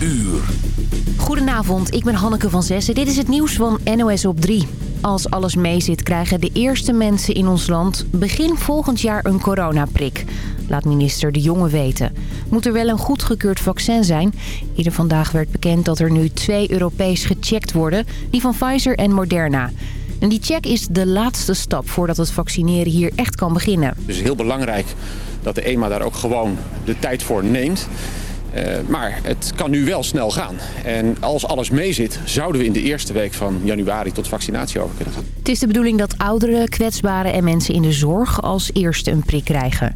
uur. Goedenavond, ik ben Hanneke van Zessen. Dit is het nieuws van NOS op 3. Als alles meezit krijgen de eerste mensen in ons land begin volgend jaar een coronaprik. Laat minister De Jonge weten. Moet er wel een goedgekeurd vaccin zijn? Ieder vandaag werd bekend dat er nu twee Europees gecheckt worden. Die van Pfizer en Moderna. En die check is de laatste stap voordat het vaccineren hier echt kan beginnen. Dus heel belangrijk dat de EMA daar ook gewoon de tijd voor neemt. Uh, maar het kan nu wel snel gaan. En als alles meezit, zouden we in de eerste week van januari tot vaccinatie over kunnen gaan. Het is de bedoeling dat ouderen, kwetsbaren en mensen in de zorg als eerste een prik krijgen.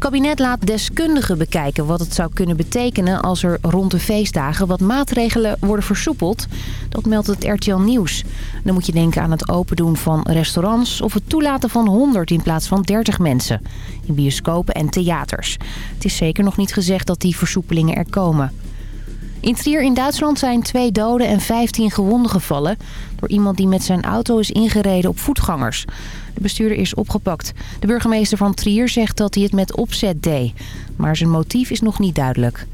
Kabinet laat deskundigen bekijken wat het zou kunnen betekenen als er rond de feestdagen wat maatregelen worden versoepeld. Dat meldt het RTL Nieuws. Dan moet je denken aan het open doen van restaurants of het toelaten van 100 in plaats van 30 mensen. In bioscopen en theaters. Het is zeker nog niet gezegd dat die versoepelingen er komen. In Trier in Duitsland zijn twee doden en 15 gewonden gevallen... door iemand die met zijn auto is ingereden op voetgangers. De bestuurder is opgepakt. De burgemeester van Trier zegt dat hij het met opzet deed. Maar zijn motief is nog niet duidelijk.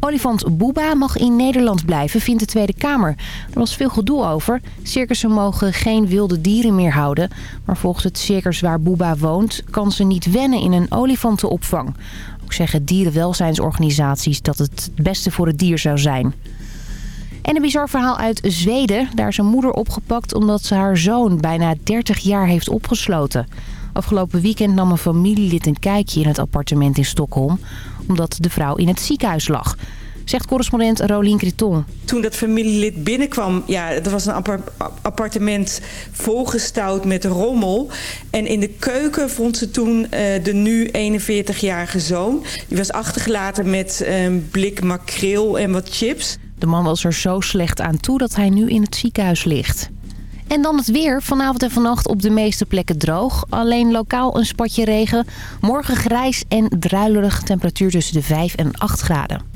Olifant Booba mag in Nederland blijven, vindt de Tweede Kamer. Er was veel gedoe over. Circussen mogen geen wilde dieren meer houden. Maar volgens het circus waar Booba woont... kan ze niet wennen in een olifantenopvang. Zeggen dierenwelzijnsorganisaties dat het het beste voor het dier zou zijn. En een bizar verhaal uit Zweden. Daar is een moeder opgepakt omdat ze haar zoon bijna 30 jaar heeft opgesloten. Afgelopen weekend nam een familielid een kijkje in het appartement in Stockholm... omdat de vrouw in het ziekenhuis lag zegt correspondent Rolien Criton. Toen dat familielid binnenkwam, ja, dat was een appartement volgestouwd met rommel. En in de keuken vond ze toen uh, de nu 41-jarige zoon. Die was achtergelaten met een blik makreel en wat chips. De man was er zo slecht aan toe dat hij nu in het ziekenhuis ligt. En dan het weer. Vanavond en vannacht op de meeste plekken droog. Alleen lokaal een spatje regen. Morgen grijs en druilerig. Temperatuur tussen de 5 en 8 graden.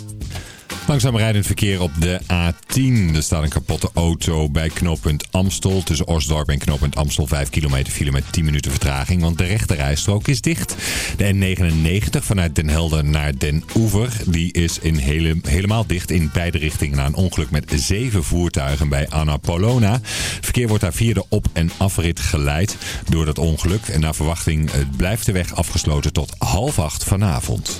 Langzaam rijdend verkeer op de A10. Er staat een kapotte auto bij knooppunt Amstel. Tussen Osdorp en knooppunt Amstel 5 kilometer file met 10 minuten vertraging. Want de rechterrijstrook is dicht. De N99 vanuit Den Helder naar Den Oever. Die is in hele, helemaal dicht in beide richtingen. Na een ongeluk met zeven voertuigen bij Annapolona. Verkeer wordt daar via de op- en afrit geleid door dat ongeluk. En naar verwachting blijft de weg afgesloten tot half acht vanavond.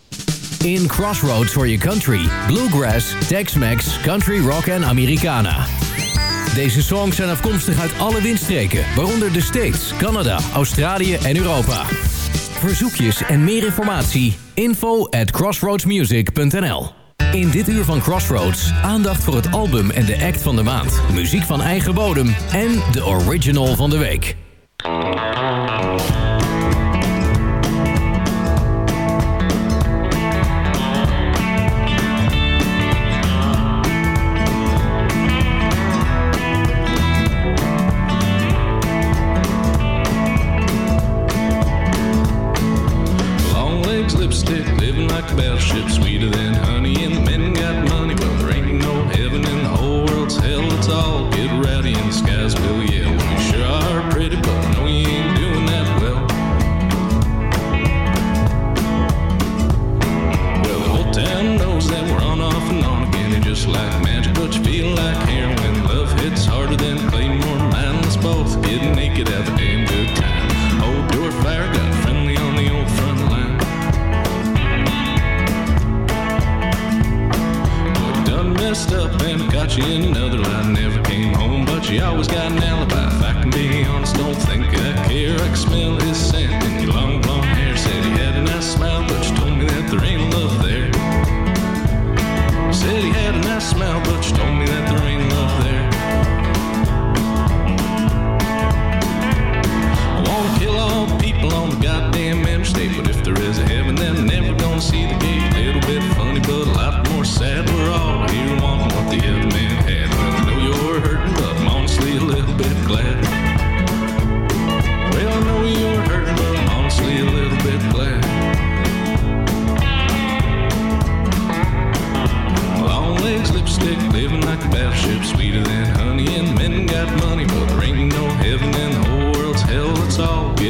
In Crossroads for your country, bluegrass, Tex-Mex, country rock en Americana. Deze songs zijn afkomstig uit alle windstreken, waaronder de States, Canada, Australië en Europa. Verzoekjes en meer informatie, info at crossroadsmusic.nl In dit uur van Crossroads, aandacht voor het album en de act van de maand. Muziek van eigen bodem en de original van de week. Battleship sweeter than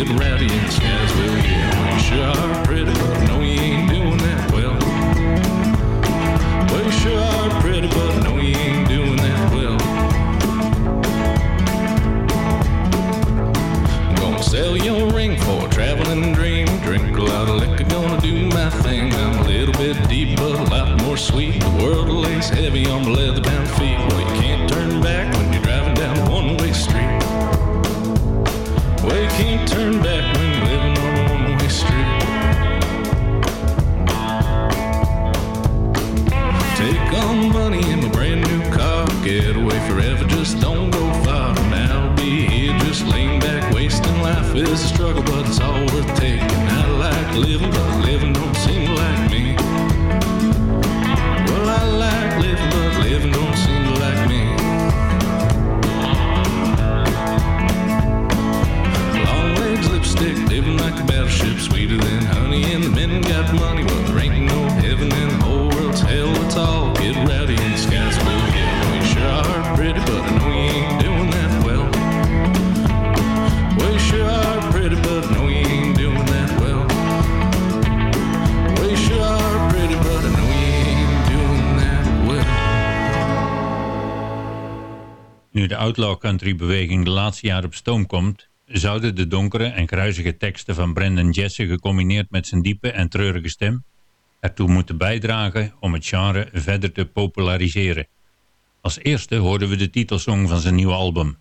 get ready and stand. beweging de laatste jaren op stoom komt, zouden de donkere en kruizige teksten van Brandon Jesse gecombineerd met zijn diepe en treurige stem ertoe moeten bijdragen om het genre verder te populariseren. Als eerste hoorden we de titelsong van zijn nieuwe album.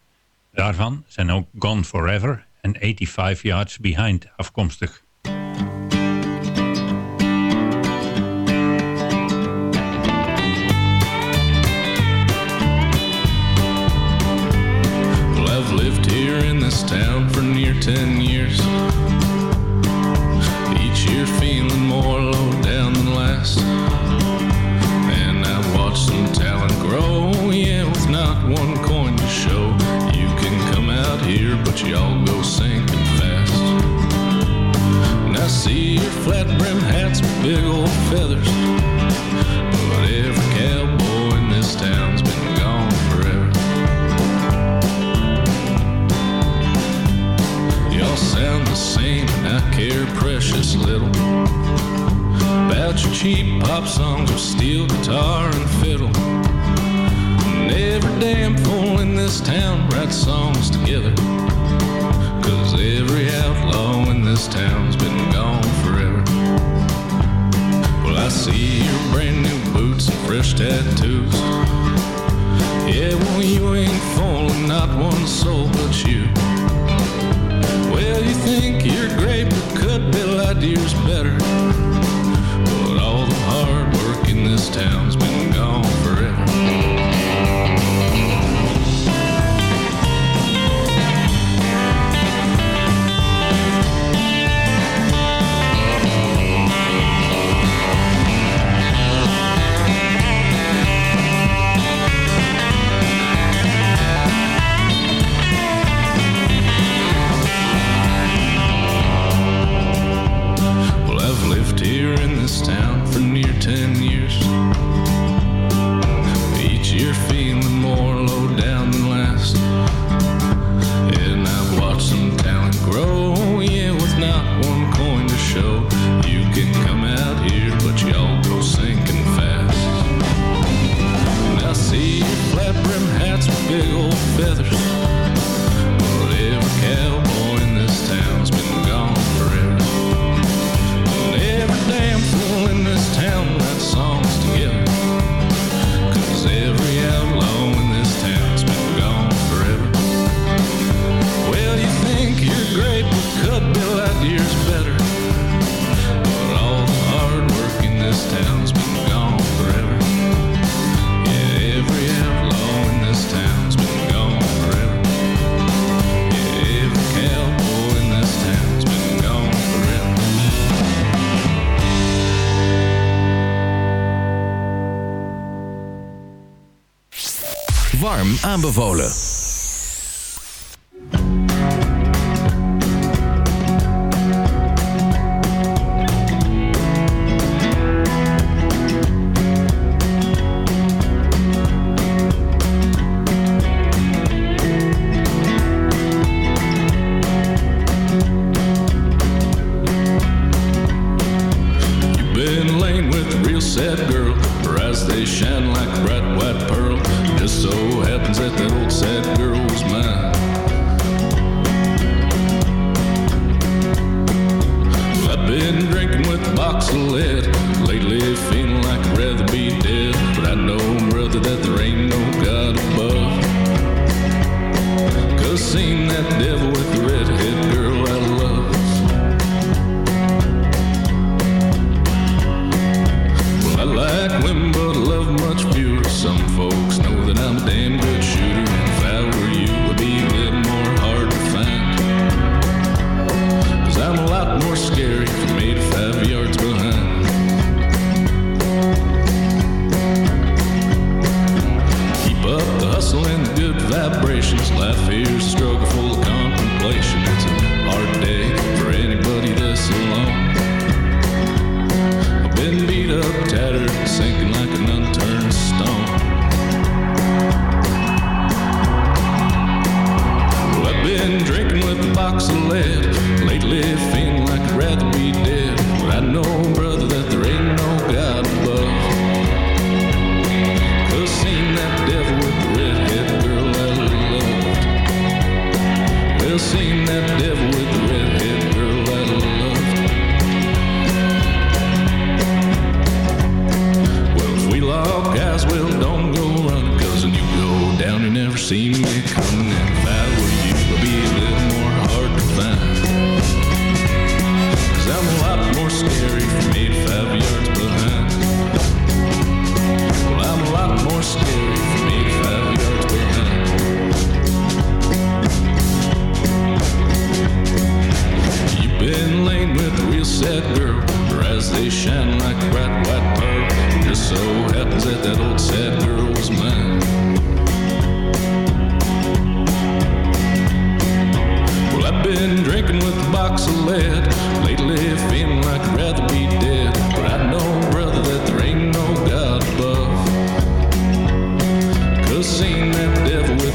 Daarvan zijn ook Gone Forever en 85 Yards Behind afkomstig. Bevolen.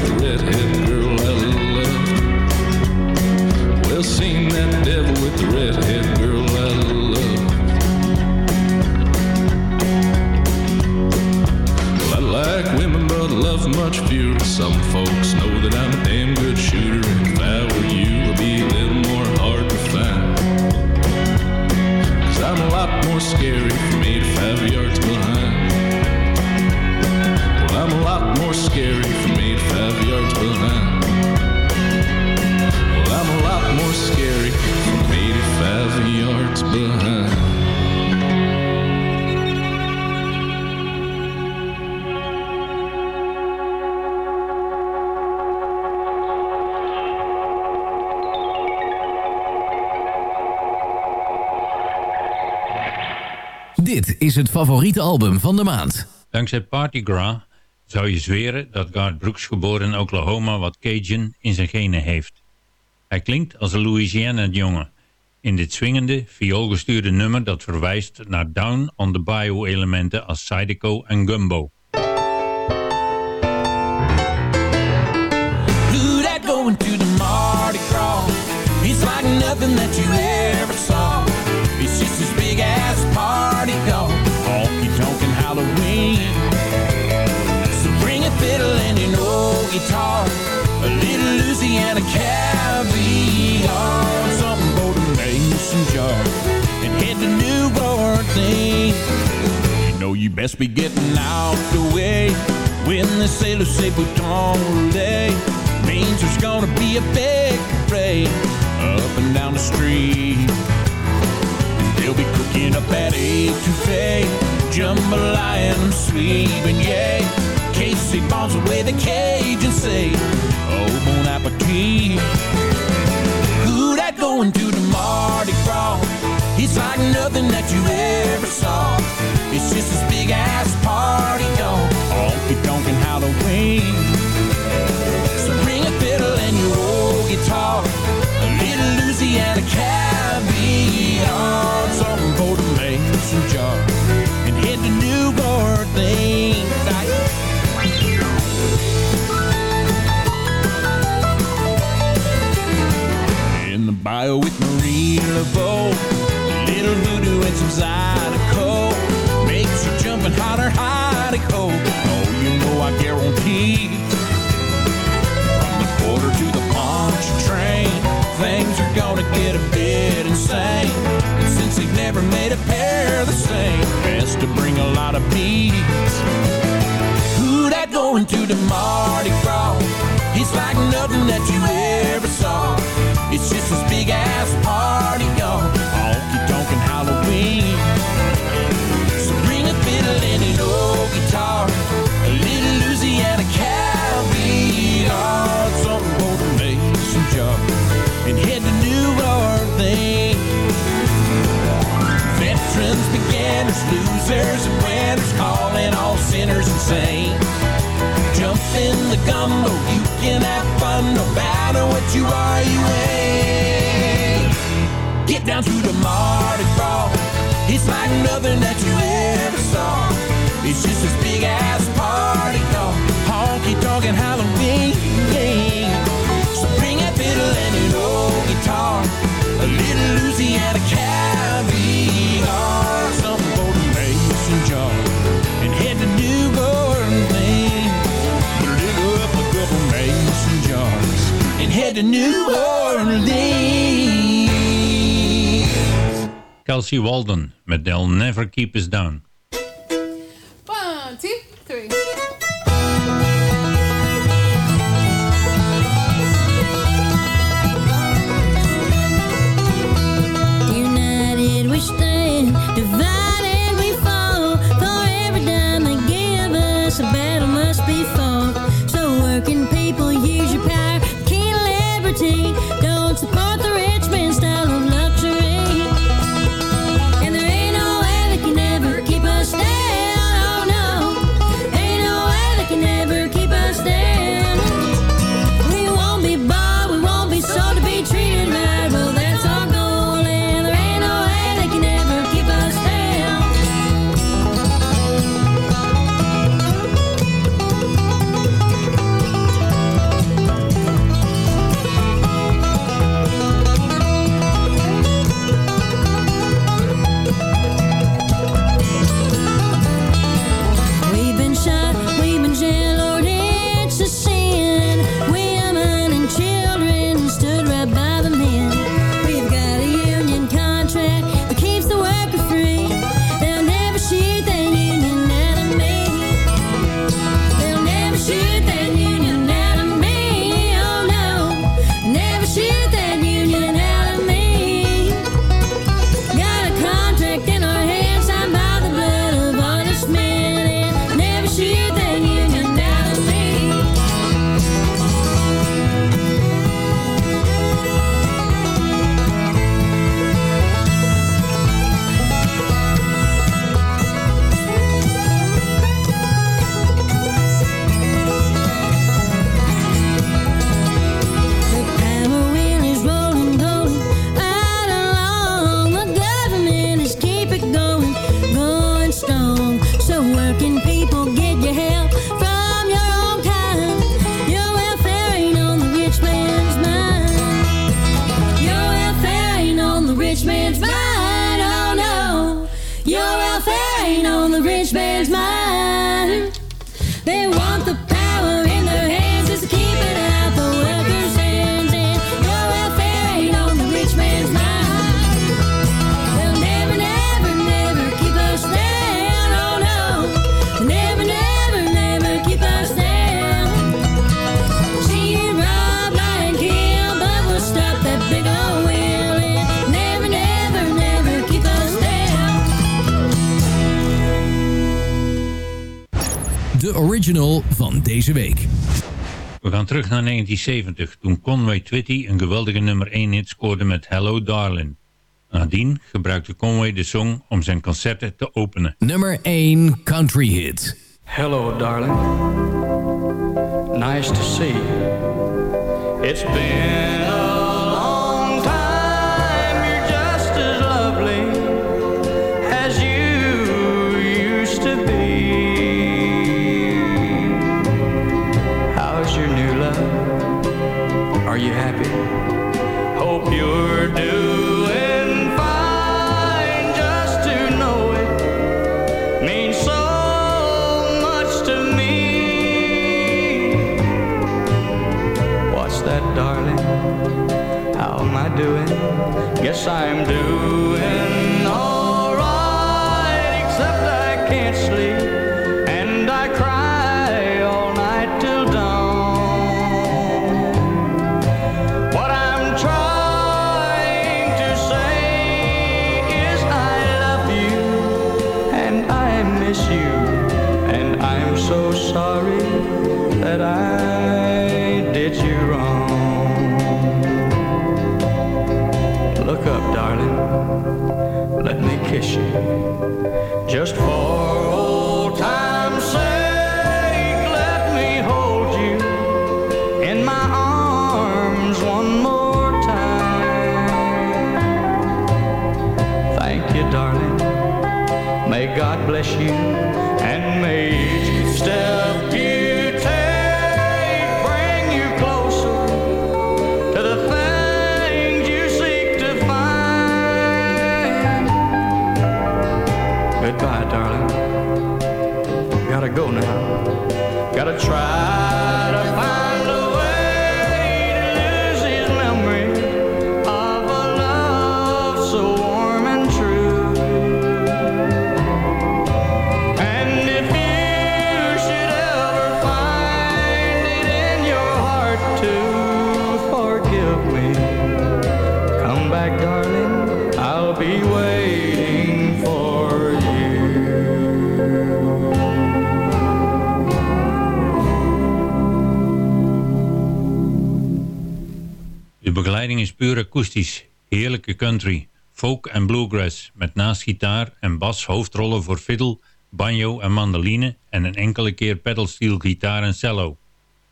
With the redhead het favoriete album van de maand. Dankzij Party Gras zou je zweren dat Garth Brooks geboren in Oklahoma wat Cajun in zijn genen heeft. Hij klinkt als een Louisiana-jongen in dit swingende, vioolgestuurde nummer dat verwijst naar Down on the Bayou elementen als Zydeco en Gumbo. Who that going to the Mardi Gras? It's like nothing that you You best be getting out the way when the sailors say bouton roulette means there's gonna be a big parade up and down the street. They'll be cooking up that etouffee, jambalaya and sweet beignet. Casey bombs away the cage and say, Oh, bon appetit. Who that going to the Mardi Gras? It's like nothing that you ever saw. It's just this big ass party gone. Honky tonk and Halloween. So bring a fiddle and your old guitar. A little Louisiana caviar. Something for the mason jar. And head to New Orleans. In the bio with Marie LeBeau. Some from Zydeco. Makes you her jumping hotter, Heideco. Oh, you know I guarantee. From the quarter to the punch train, things are gonna get a bit insane. And since they've never made a pair the same, best to bring a lot of beats. Who that going to the Mardi Gras? It's like nothing that you same. Jump in the gumbo, you can have fun no matter what you are, you ain't. Get down to the Mardi Gras, it's like nothing that you ever saw. It's just this big ass party, no honky tonk and Halloween. So bring a fiddle and an old guitar, a little Louisiana to New Orleans. Kelsey Walden met They'll Never Keep Us Down. terug naar 1970, toen Conway Twitty een geweldige nummer 1 hit scoorde met Hello Darling. Nadien gebruikte Conway de song om zijn concerten te openen. Nummer 1 Country Hit Hello Darling Nice to see you. It's been new love. Are you happy? Hope you're doing fine. Just to know it means so much to me. What's that, darling? How am I doing? Guess I'm doing. kiss you just for try. eens puur akoestisch, heerlijke country, folk en bluegrass... met naast gitaar en bas hoofdrollen voor fiddle, banjo en mandoline... en een enkele keer pedalsteel, gitaar en cello.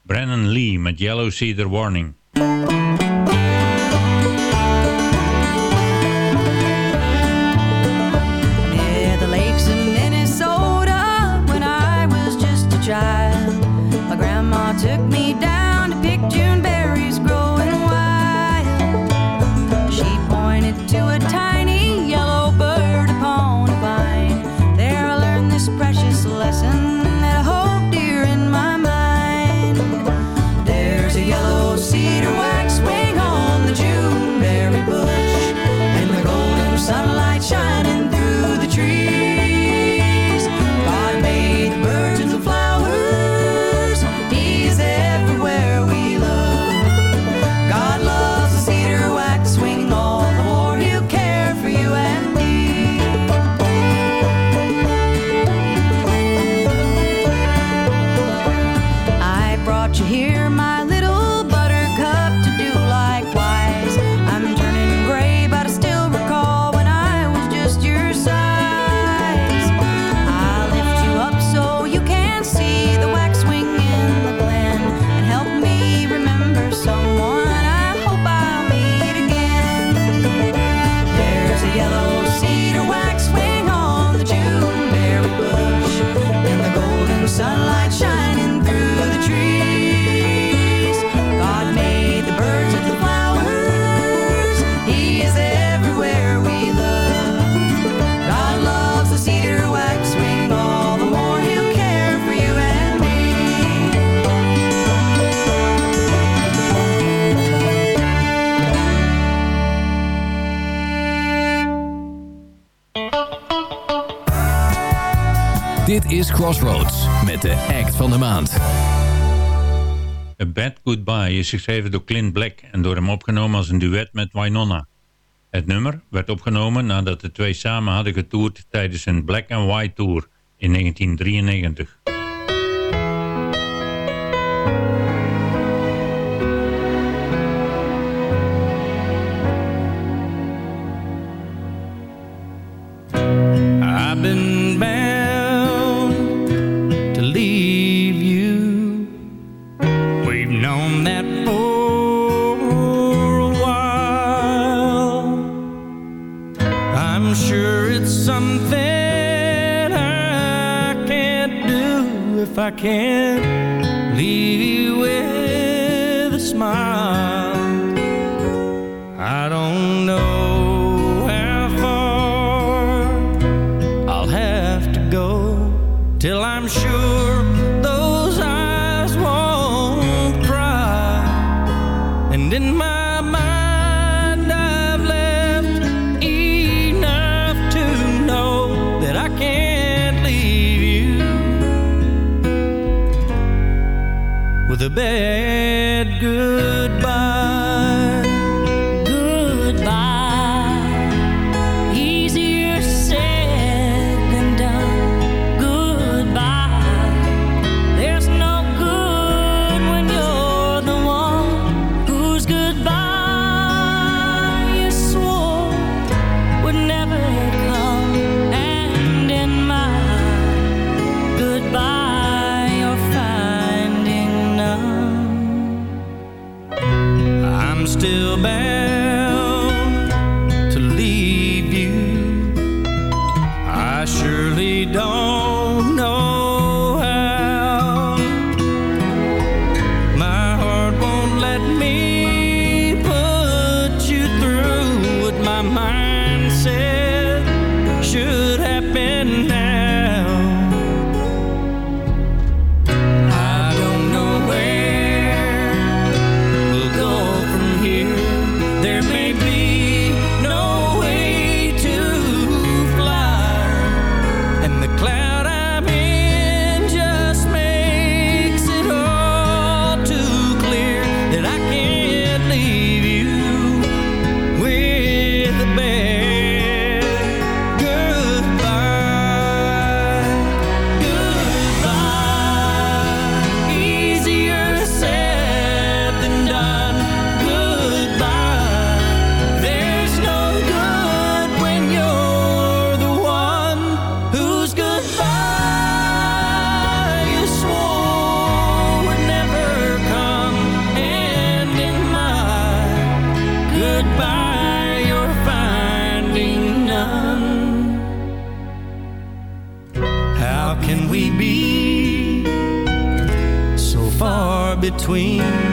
Brennan Lee met Yellow Cedar Warning. took me down Crossroads met de act van de maand. A Bad Goodbye is geschreven door Clint Black en door hem opgenomen als een duet met Wynonna. Het nummer werd opgenomen nadat de twee samen hadden getoerd tijdens een Black and White Tour in 1993.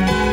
Thank you.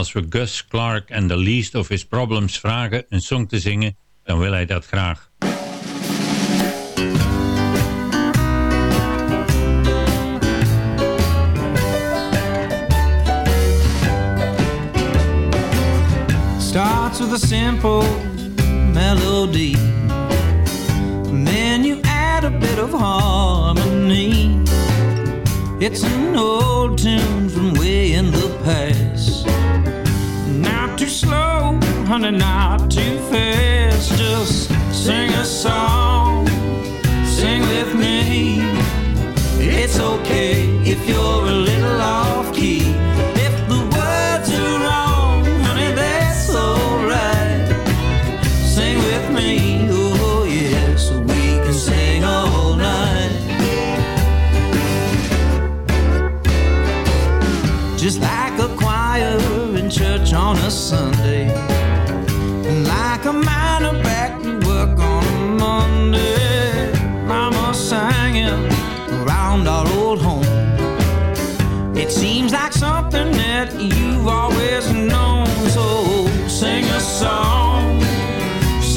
Als we Gus Clark en The Least of His Problems vragen een song te zingen, dan wil hij dat graag. Starts with a simple melody. And then you add a bit of harmony. It's an old tune from way in the past. slow, honey, not too fast. Just sing a song, sing with me. It's okay if you're a little off.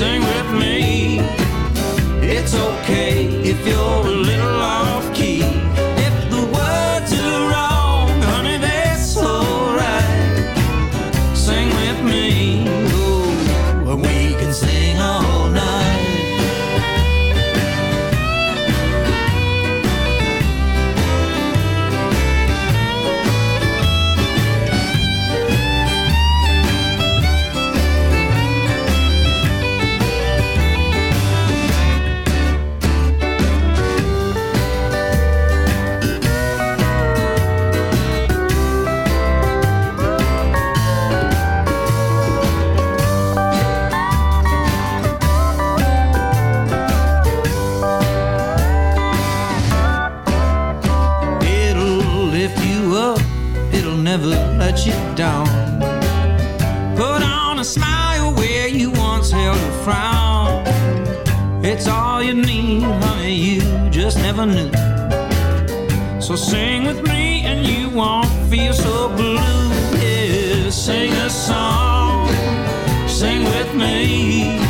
sing with me. It's okay if you're a little off avenue. So sing with me and you won't feel so blue. Yeah, sing a song, sing with me.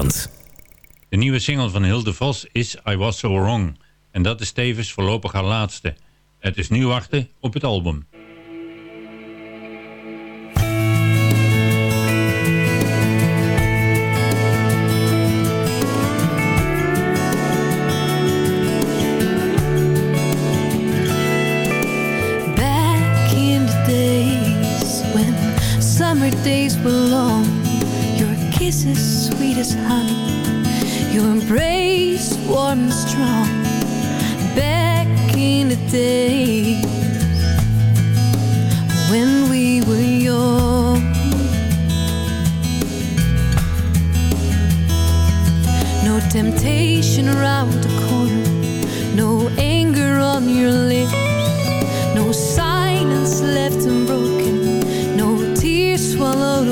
De nieuwe single van Hilde Vos is I Was So Wrong. En dat is tevens voorlopig haar laatste. Het is nu wachten op het album. on your lips. No silence left unbroken. No tears swallowed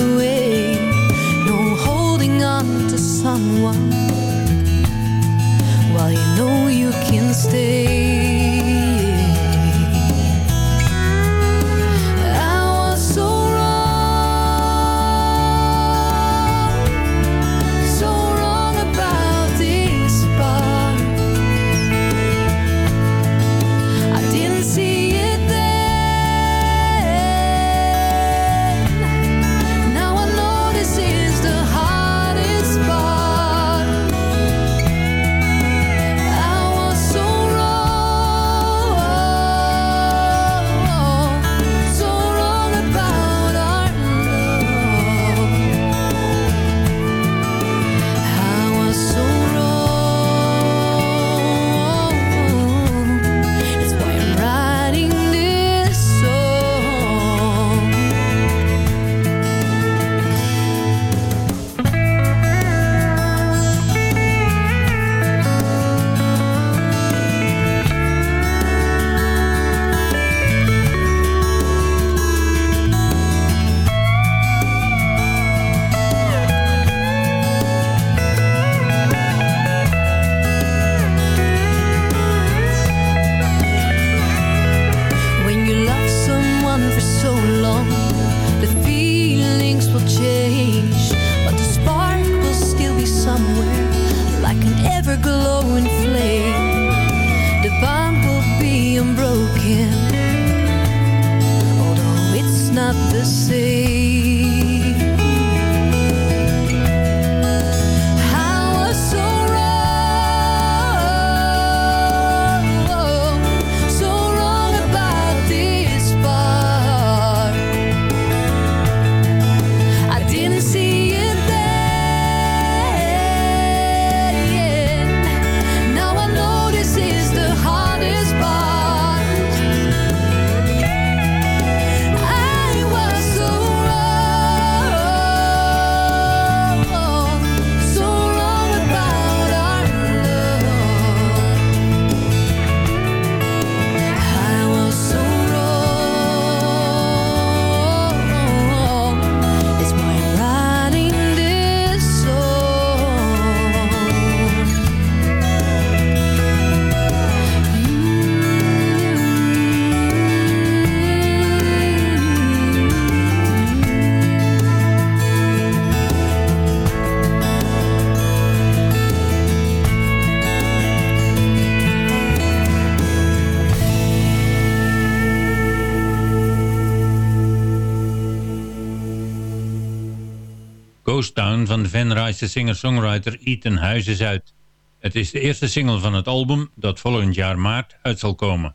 Venraaise singer-songwriter Ethan Huizes uit. Het is de eerste single van het album dat volgend jaar maart uit zal komen.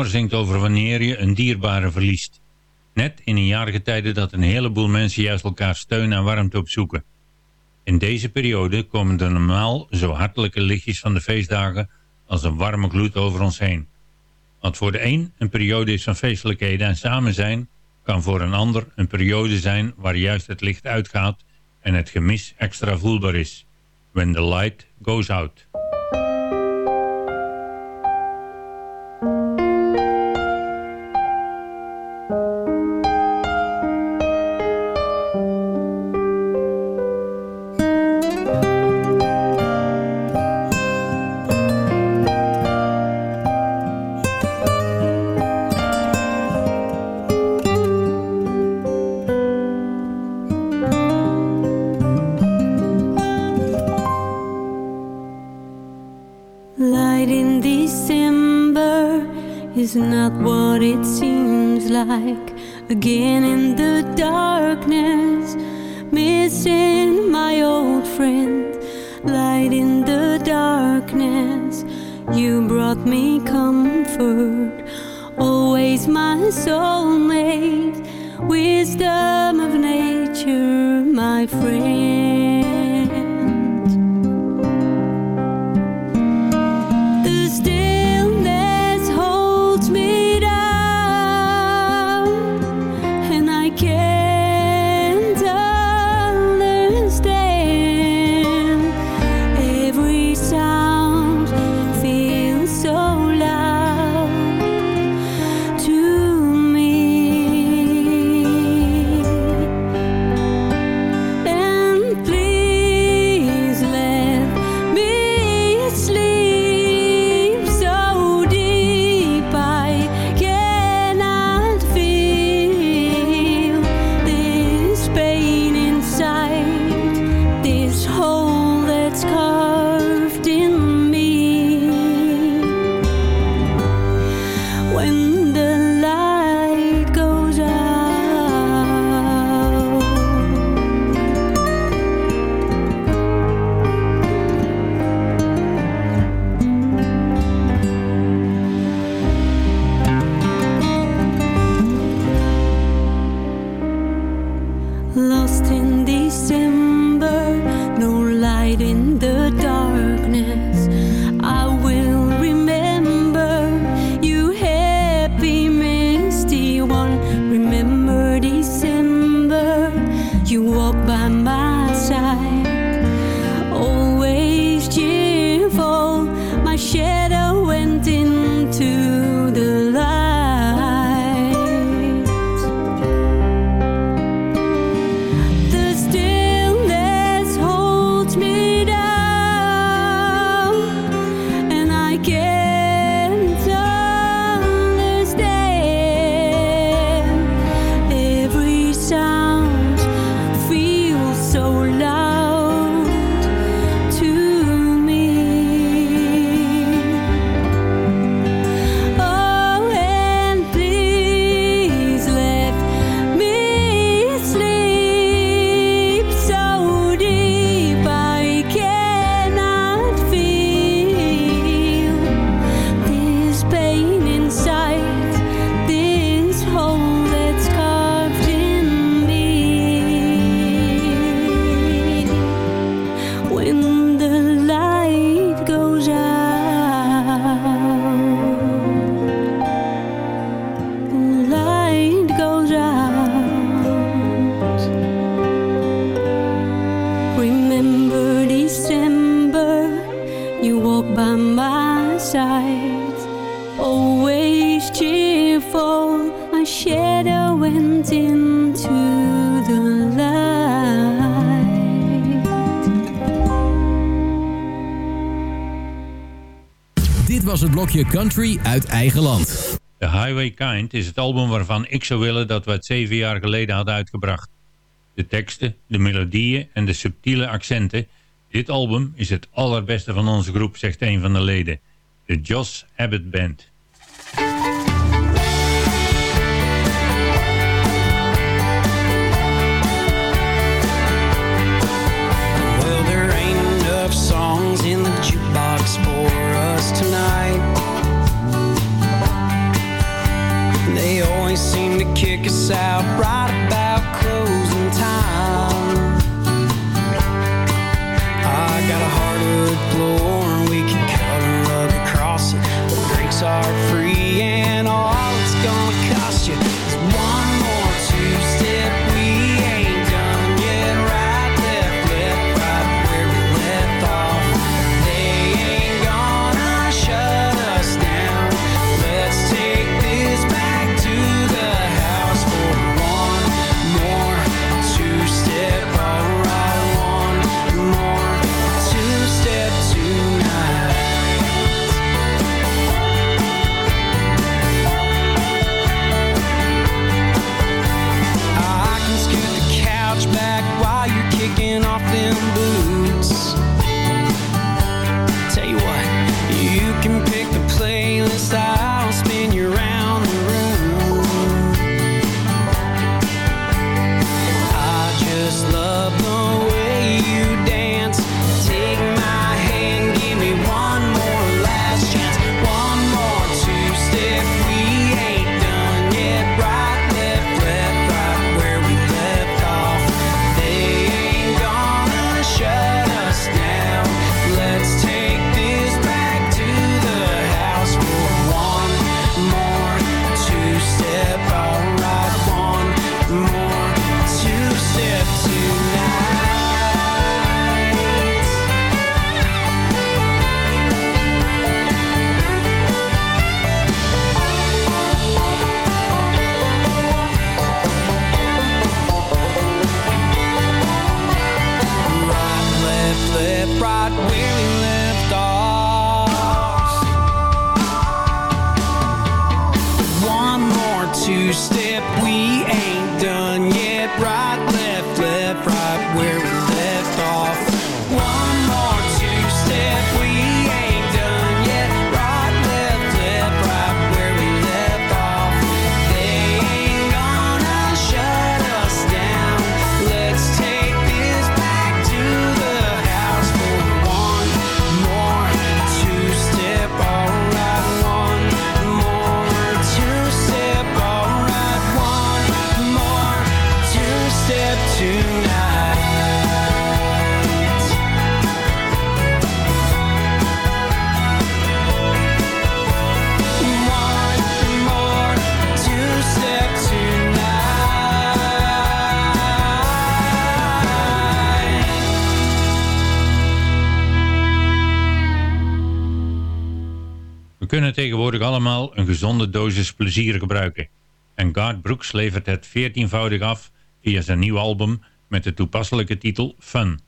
nummer zingt over wanneer je een dierbare verliest. Net in een jaargetijde dat een heleboel mensen juist elkaar steun en warmte opzoeken. In deze periode komen de normaal zo hartelijke lichtjes van de feestdagen als een warme gloed over ons heen. Wat voor de een een periode is van feestelijkheden en samen zijn, kan voor een ander een periode zijn waar juist het licht uitgaat en het gemis extra voelbaar is. When the light goes out. country uit eigen land. The Highway Kind is het album waarvan ik zou willen dat we het zeven jaar geleden hadden uitgebracht. De teksten, de melodieën en de subtiele accenten. Dit album is het allerbeste van onze groep, zegt een van de leden. De Joss Abbott Band. Well, there ain't enough songs in the jukebox for us tonight. seem to kick us out right kunnen tegenwoordig allemaal een gezonde dosis plezier gebruiken. En Garth Brooks levert het veertienvoudig af via zijn nieuw album met de toepasselijke titel Fun.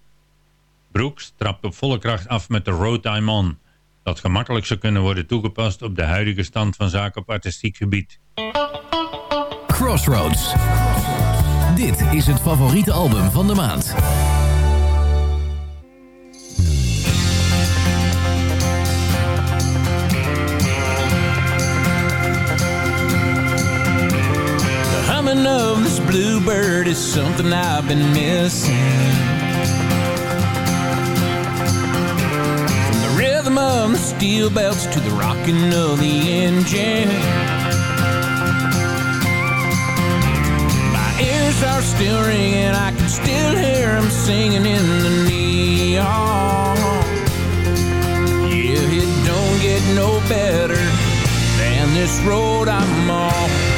Brooks trapt op volle kracht af met de Road Time On, dat gemakkelijk zou kunnen worden toegepast op de huidige stand van zaken op artistiek gebied. Crossroads. Dit is het favoriete album van de maand. drumming of this bluebird is something I've been missing. From the rhythm of the steel belts to the rocking of the engine. My ears are still ringing, I can still hear them singing in the neon. Yeah, it don't get no better than this road I'm on.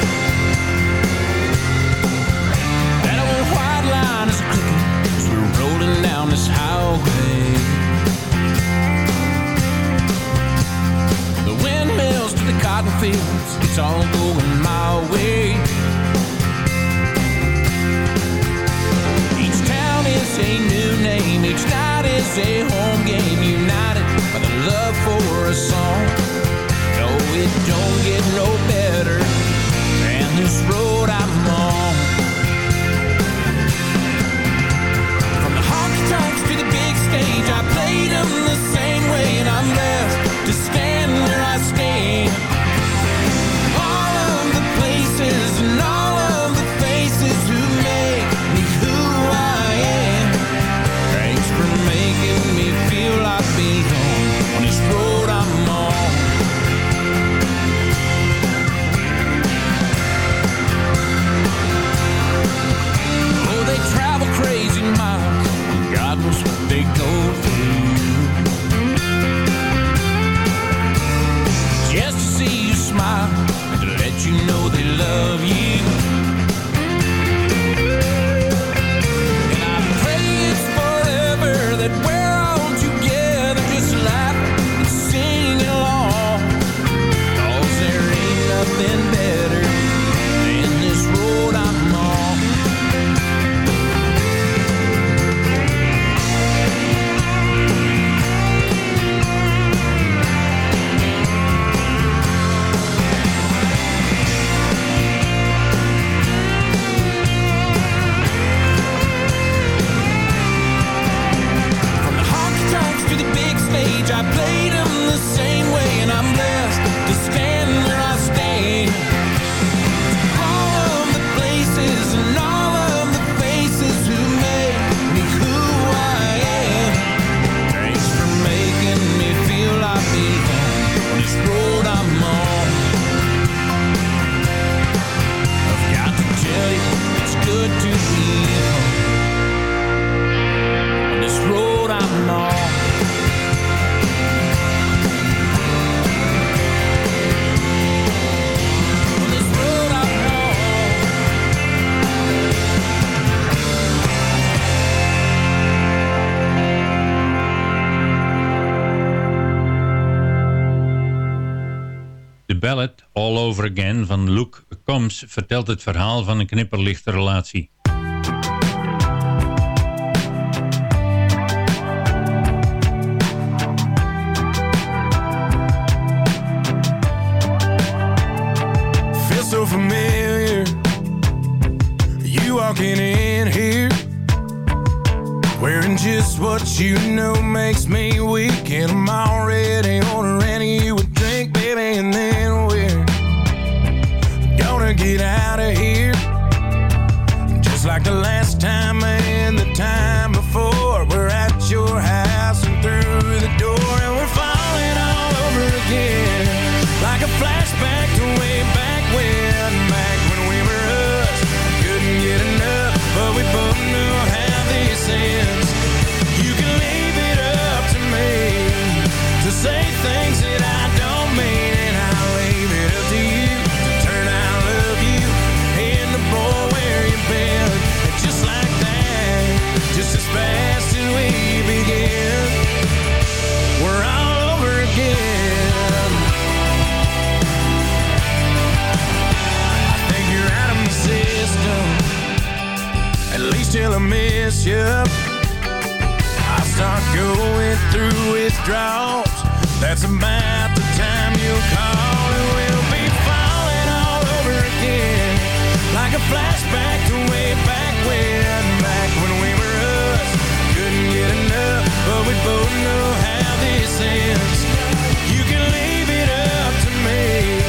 Adams vertelt het verhaal van een knipperlichte relatie. Feels so familiar You walking in here Wearing just what you just as fast as we begin. We're all over again. I think you're out of my system. At least till I miss you. I start going through withdrawals. That's about the time you call, and we'll be falling all over again, like a flashback to way back when. We both know how this ends. You can leave it up to me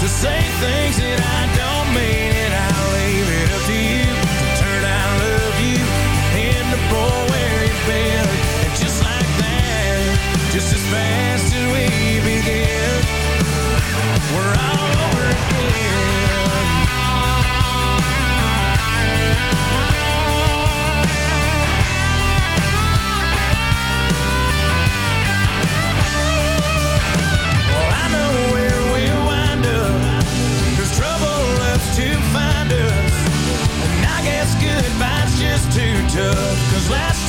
to say things that I don't mean, and I'll leave it up to you to turn out love you where you've been, and just like that, just as fast as we begin, we're all over again. Cause last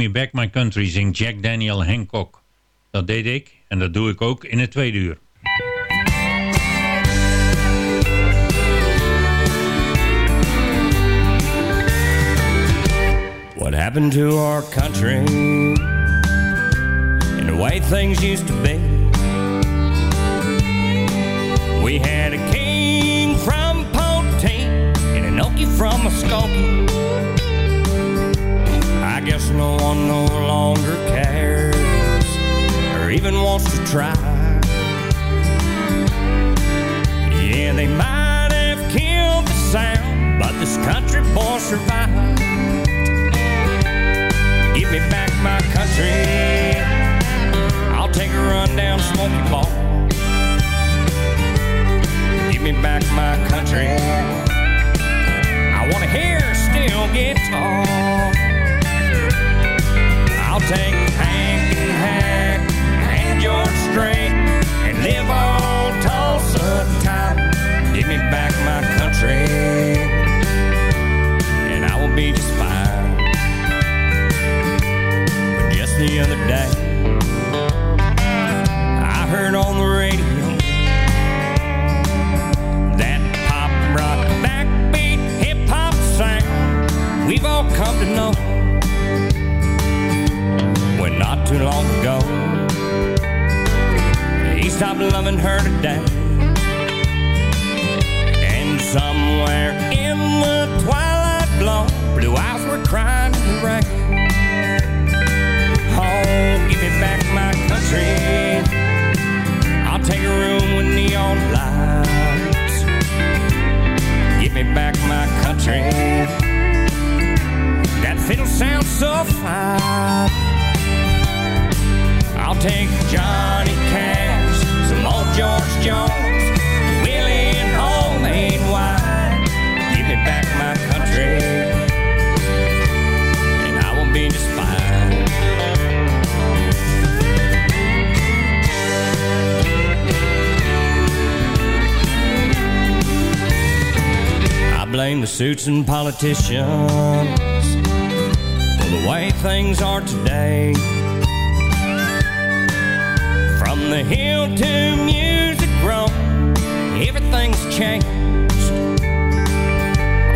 Me Back My Country zingt Jack Daniel Hancock. Dat deed ik en dat doe ik ook in het tweede uur. What happened to our country and the way things used to be? We had a king from Poteen and an Okie from a Muskogee. No one no longer cares or even wants to try. Yeah, they might have killed the sound, but this country boy survived. Give me back my country. I'll take a run down Smoky Ball. Give me back my country. I want to hear steel guitar. I'll take Hank and Hack and George Strait and live on Tulsa time. Give me back my country, and I will be just fine. But just the other day, I heard on the radio too long ago. He stopped loving her today. And somewhere in the twilight glow blue eyes were crying in the rain oh give me back my country. I'll take a room with neon lights. Give me back my country. That fiddle sounds so fine I'll take Johnny Cash, some old George Jones, Willie and homemade wine. Give me back my country, and I will be just fine. I blame the suits and politicians for the way things are today. From the hill to music row, everything's changed.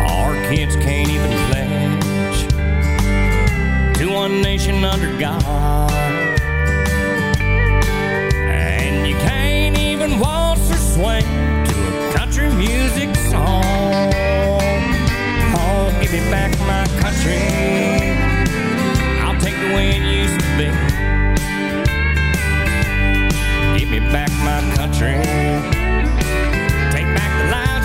Our kids can't even pledge to one nation under God. And you can't even waltz or swing to a country music song. Oh, give me back my country. I'll take the way it used to be back my country, take back the lives.